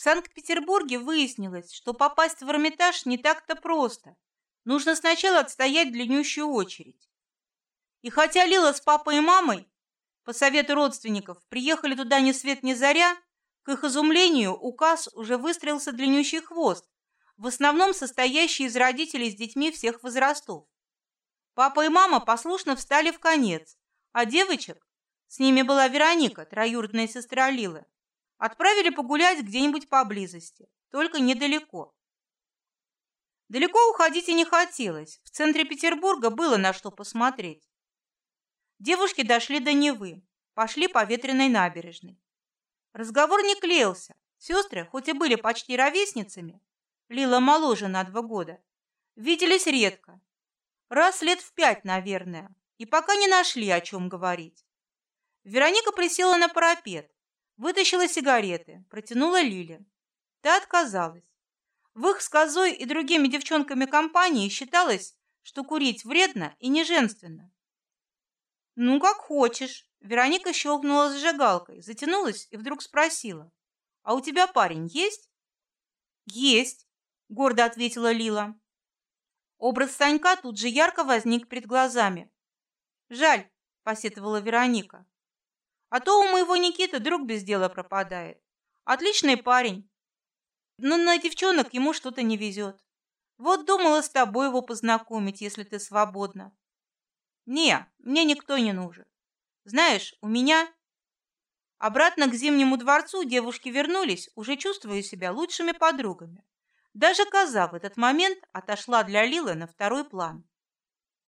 В Санкт-Петербурге выяснилось, что попасть в Эрмитаж не так-то просто. Нужно сначала отстоять длиннющую очередь. И хотя Лила с папой и мамой по совету родственников приехали туда ни свет ни заря, к их изумлению указ уже выстроился длиннющий хвост, в основном состоящий из родителей с детьми всех возрастов. Папа и мама послушно встали в конец, а девочек, с ними была Вероника, троюродная сестра Лилы, отправили погулять где-нибудь поблизости, только недалеко. Далеко уходить и не хотелось. В центре Петербурга было на что посмотреть. Девушки дошли до Невы, пошли по ветреной набережной. Разговор не клеился. Сестры, хоть и были почти ровесницами, Лила моложе на два года, виделись редко. Раз лет в пять, наверное, и пока не нашли о чем говорить. Вероника присела на парапет, вытащила сигареты, протянула Лиле. Та отказалась. В их с Козой и другими девчонками компании считалось, что курить вредно и не женственно. Ну как хочешь. Вероника щелкнула зажигалкой, затянулась и вдруг спросила: "А у тебя парень есть?" "Есть", гордо ответила Лила. Образ Санька тут же ярко возник перед глазами. "Жаль", посетовала Вероника. "А то у моего Никиты друг без дела пропадает. Отличный парень. Но на девчонок ему что-то не везет. Вот думала с тобой его познакомить, если ты свободна. Не, мне никто не нужен. Знаешь, у меня обратно к Зимнему дворцу девушки вернулись, уже чувствуя себя лучшими подругами. Даже коза в этот момент отошла для Лилы на второй план.